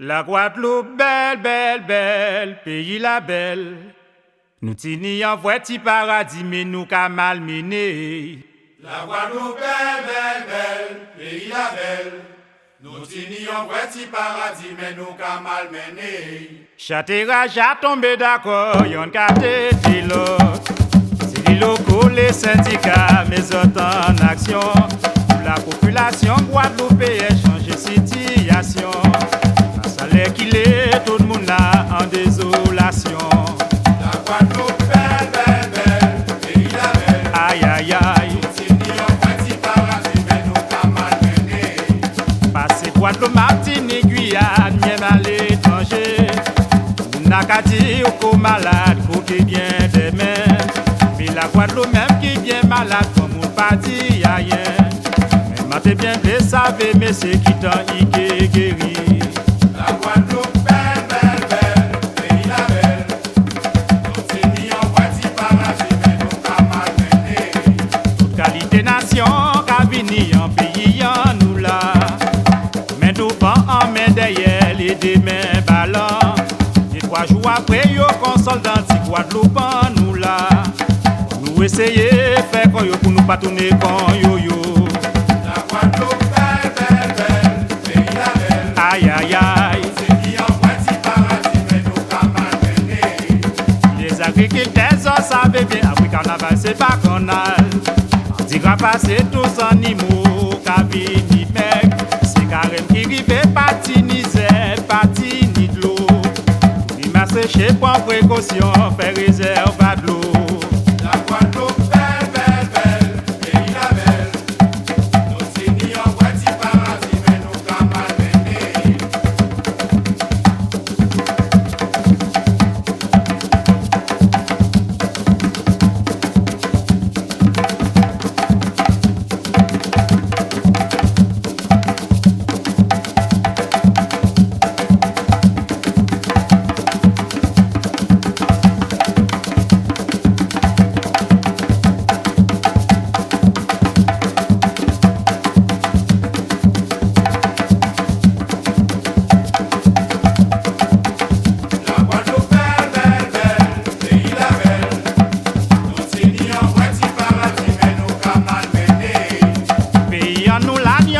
La Guadeloupe, belle, belle, belle, pays la belle. Nous tini en ti paradis, mais nous qu'a malmené. La Guadeloupe, belle, belle, belle, pays la belle. Nous tini en ti paradis, mais nous qu'a malmené. Chatera, j'ai tombé d'accord, yon kate di l'autre. C'est les syndicats, mes autres en action. Tout le monde là en désolation. La Guadeloupe, belle, belle, belle, pays la belle. Aïe, aïe, aïe. Nous tini en ti paradis, mais nous qu'a malmené. Passé Guadeloupe, Martinique, Guyane, même à l'étranger. N'a qu'à dire qu'au malade, qui bien demain. Mais la Guadeloupe même qui bien malade, comme on pas dit rien. Mais m'as bien blessé, savez, mais c'est qui t'en y qui Qualité nation, qu'a vini en pays, en nous là. Mais nous pas en main derrière, les deux mains ballants. Et trois jours après, yo console d'anti Guadeloupe, en nous là. Nous essayer, faire quoi yo pour nous pas tourner con yo yo. La Guadeloupe, belle, belle, belle, pays la belle. Aïe aïe aïe, ti les agriculteurs ça savent bien, après carnaval c'est Se kwa pase tos animo, ka ve di mek, se karem ki rive pati ni zel, pati ni dlo. Ni mase che pon prekosyon, fe rezerv adlo.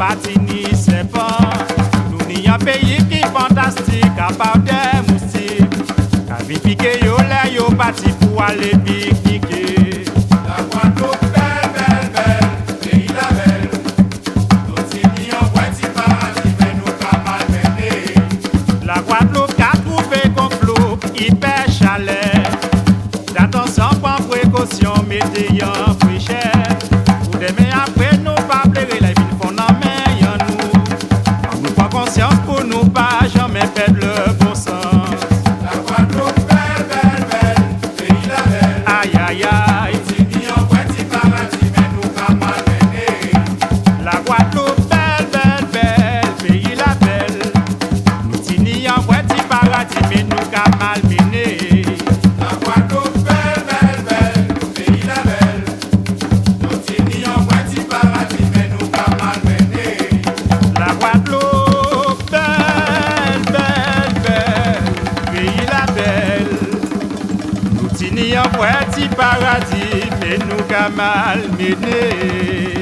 pati ni sepan Nou ni yon peyi ki fantastik Apaw de moustik Kavi pike yo le yo pati pou ale piki yon vwè ti paradis, men nou ka mal mene.